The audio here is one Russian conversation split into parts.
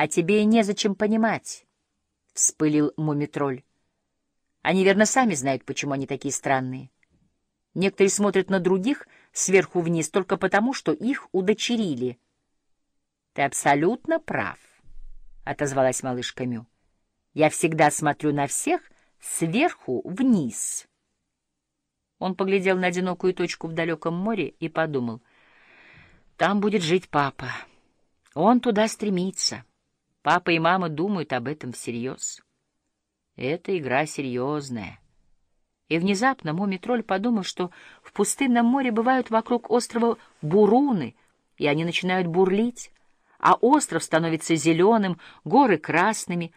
А тебе и незачем понимать, — вспылил мумитроль. Они, верно, сами знают, почему они такие странные. Некоторые смотрят на других сверху вниз только потому, что их удочерили. — Ты абсолютно прав, — отозвалась малышка Мю. — Я всегда смотрю на всех сверху вниз. Он поглядел на одинокую точку в далеком море и подумал. Там будет жить папа. Он туда стремится. Папа и мама думают об этом всерьез. Это игра серьезная. И внезапно Мумитроль подумал, что в пустынном море бывают вокруг острова буруны, и они начинают бурлить, а остров становится зеленым, горы красными,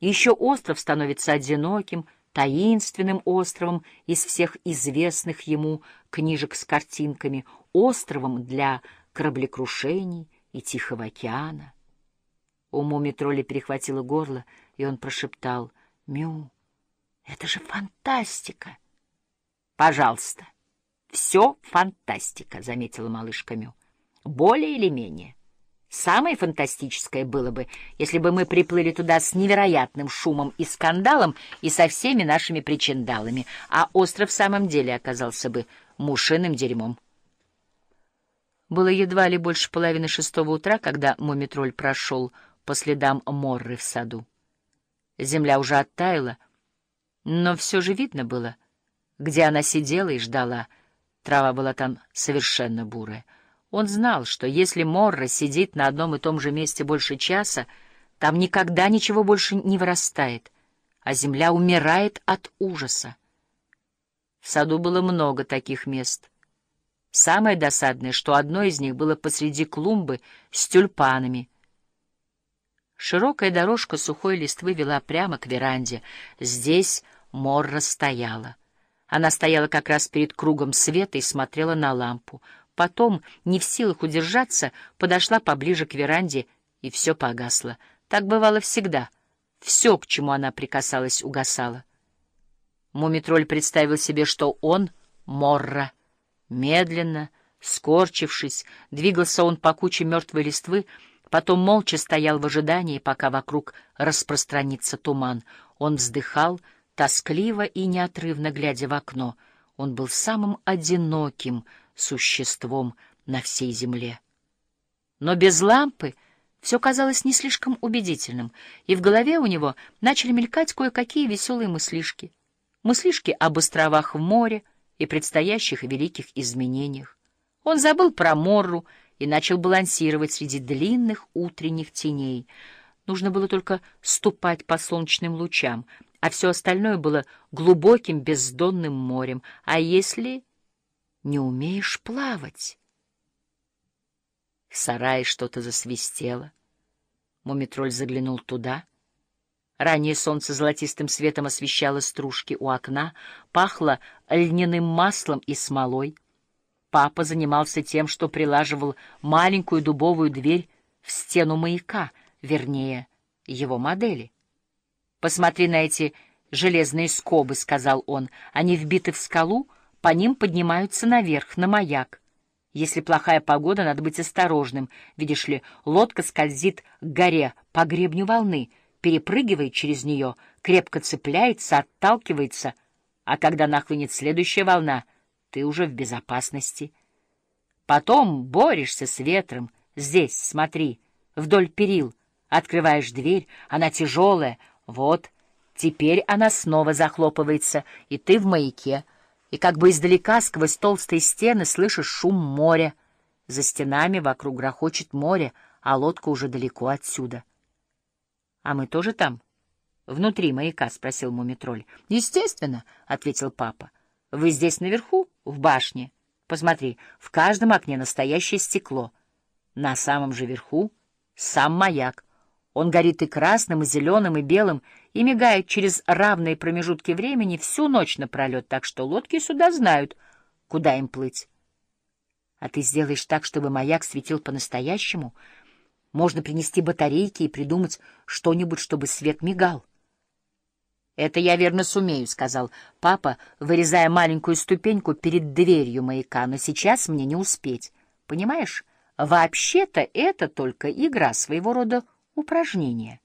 и еще остров становится одиноким, таинственным островом из всех известных ему книжек с картинками, островом для кораблекрушений и Тихого океана. У Мумитроля перехватило горло, и он прошептал — Мю, это же фантастика. Пожалуйста, все фантастика, заметила малышка Мю. Более или менее. Самое фантастическое было бы, если бы мы приплыли туда с невероятным шумом и скандалом и со всеми нашими причиндалами, а остров в самом деле оказался бы мушиным дерьмом. Было едва ли больше половины шестого утра, когда Мумитроль прошел по следам Морры в саду. Земля уже оттаяла, но все же видно было, где она сидела и ждала. Трава была там совершенно бурая. Он знал, что если Морра сидит на одном и том же месте больше часа, там никогда ничего больше не вырастает, а земля умирает от ужаса. В саду было много таких мест. Самое досадное, что одно из них было посреди клумбы с тюльпанами — Широкая дорожка сухой листвы вела прямо к веранде. Здесь Морра стояла. Она стояла как раз перед кругом света и смотрела на лампу. Потом, не в силах удержаться, подошла поближе к веранде, и все погасло. Так бывало всегда. Все, к чему она прикасалась, угасало. Мумитроль представил себе, что он — Морра. Медленно, скорчившись, двигался он по куче мертвой листвы, Потом молча стоял в ожидании, пока вокруг распространится туман. Он вздыхал, тоскливо и неотрывно глядя в окно. Он был самым одиноким существом на всей земле. Но без лампы все казалось не слишком убедительным, и в голове у него начали мелькать кое-какие веселые мыслишки. Мыслишки об островах в море и предстоящих великих изменениях. Он забыл про Морру и начал балансировать среди длинных утренних теней. Нужно было только ступать по солнечным лучам, а все остальное было глубоким бездонным морем. А если не умеешь плавать? В сарае что-то засвистело. Мумитроль заглянул туда. Раннее солнце золотистым светом освещало стружки у окна, пахло льняным маслом и смолой. Папа занимался тем, что прилаживал маленькую дубовую дверь в стену маяка, вернее, его модели. «Посмотри на эти железные скобы», — сказал он. «Они вбиты в скалу, по ним поднимаются наверх, на маяк. Если плохая погода, надо быть осторожным. Видишь ли, лодка скользит к горе по гребню волны, перепрыгивает через нее, крепко цепляется, отталкивается, а когда нахлынет следующая волна — ты уже в безопасности. Потом борешься с ветром. Здесь, смотри, вдоль перил. Открываешь дверь, она тяжелая. Вот, теперь она снова захлопывается, и ты в маяке. И как бы издалека сквозь толстые стены слышишь шум моря. За стенами вокруг грохочет море, а лодка уже далеко отсюда. — А мы тоже там? — Внутри маяка, — спросил Мумитроль. — Естественно, — ответил папа. — Вы здесь наверху? — в башне. Посмотри, в каждом окне настоящее стекло. На самом же верху сам маяк. Он горит и красным, и зеленым, и белым, и мигает через равные промежутки времени всю ночь напролет, так что лодки сюда знают, куда им плыть. А ты сделаешь так, чтобы маяк светил по-настоящему. Можно принести батарейки и придумать что-нибудь, чтобы свет мигал. «Это я верно сумею», — сказал папа, вырезая маленькую ступеньку перед дверью маяка, «но сейчас мне не успеть. Понимаешь, вообще-то это только игра своего рода упражнение.